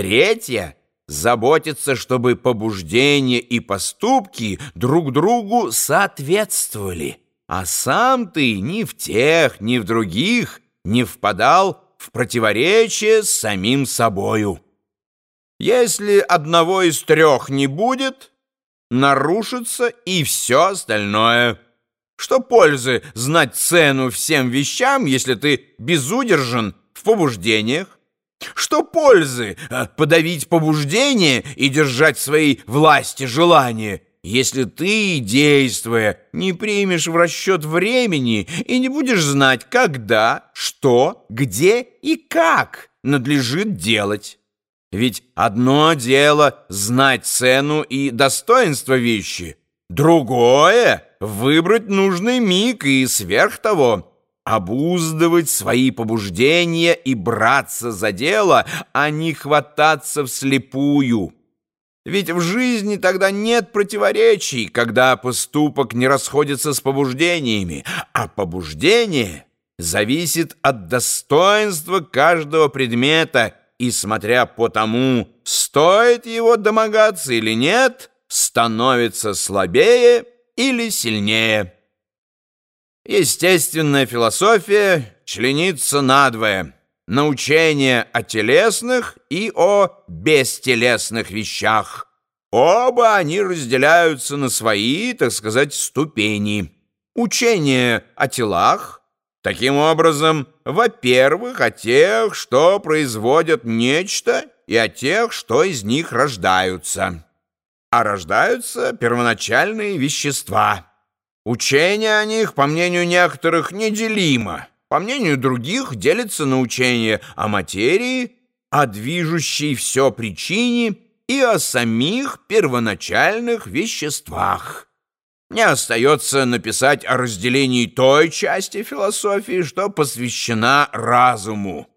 Третье — заботиться, чтобы побуждения и поступки друг другу соответствовали, а сам ты ни в тех, ни в других не впадал в противоречие с самим собою. Если одного из трех не будет, нарушится и все остальное. Что пользы знать цену всем вещам, если ты безудержен в побуждениях? Что пользы э, подавить побуждение и держать в своей власти желания, если ты, действуя, не примешь в расчет времени и не будешь знать, когда, что, где и как надлежит делать? Ведь одно дело знать цену и достоинство вещи, другое — выбрать нужный миг и сверх того обуздывать свои побуждения и браться за дело, а не хвататься вслепую. Ведь в жизни тогда нет противоречий, когда поступок не расходится с побуждениями, а побуждение зависит от достоинства каждого предмета и, смотря по тому, стоит его домогаться или нет, становится слабее или сильнее. Естественная философия членится надвое на учение о телесных и о бестелесных вещах. Оба они разделяются на свои, так сказать, ступени. Учение о телах — Таким образом, во-первых, о тех, что производят нечто, и о тех, что из них рождаются. А рождаются первоначальные вещества. Учение о них, по мнению некоторых, неделимо. По мнению других, делится на учение о материи, о движущей все причине и о самих первоначальных веществах. Не остается написать о разделении той части философии, что посвящена разуму.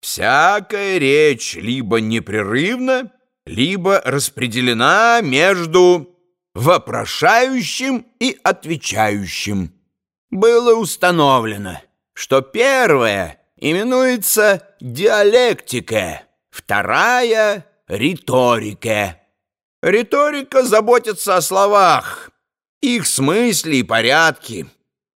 Всякая речь либо непрерывна, либо распределена между вопрошающим и отвечающим. Было установлено, что первое именуется диалектика, вторая — риторика. Риторика заботится о словах, их смысле и порядке.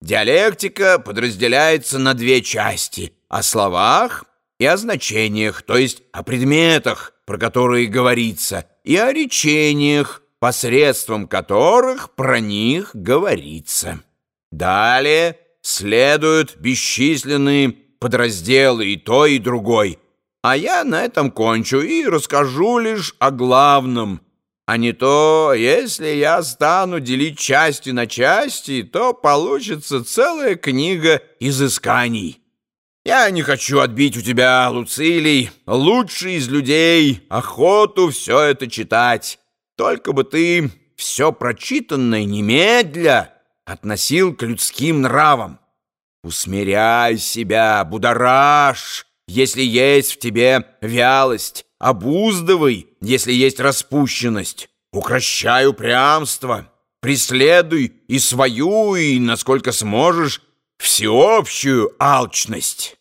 Диалектика подразделяется на две части — о словах и о значениях, то есть о предметах, про которые говорится, и о речениях, посредством которых про них говорится. Далее следуют бесчисленные подразделы и то, и другой, а я на этом кончу и расскажу лишь о главном — а не то, если я стану делить части на части, то получится целая книга изысканий. Я не хочу отбить у тебя, Луцилий, лучший из людей, охоту все это читать. Только бы ты все прочитанное немедля относил к людским нравам. Усмиряй себя, будоражь, если есть в тебе вялость, обуздывай, если есть распущенность, укращай упрямство, преследуй и свою, и, насколько сможешь, всеобщую алчность.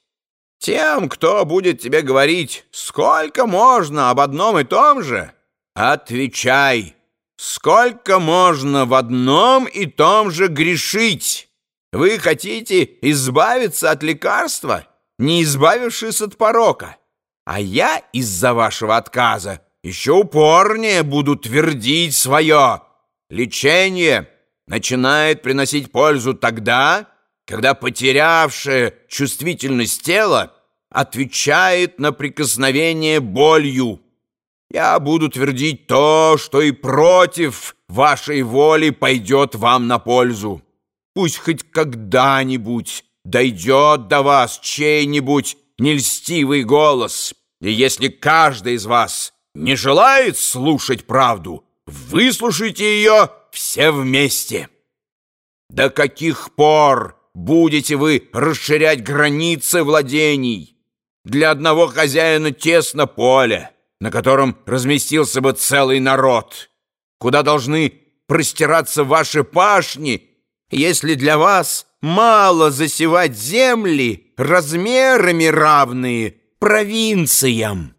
Тем, кто будет тебе говорить, сколько можно об одном и том же, отвечай, сколько можно в одном и том же грешить. Вы хотите избавиться от лекарства, не избавившись от порока. А я из-за вашего отказа еще упорнее буду твердить свое. Лечение начинает приносить пользу тогда, когда потерявшее чувствительность тела отвечает на прикосновение болью. Я буду твердить то, что и против вашей воли пойдет вам на пользу. Пусть хоть когда-нибудь дойдет до вас чей-нибудь нельстивый голос, и если каждый из вас не желает слушать правду, выслушайте ее все вместе. До каких пор будете вы расширять границы владений? Для одного хозяина тесно поле, на котором разместился бы целый народ, куда должны простираться ваши пашни, если для вас мало засевать земли размерами равные провинциям.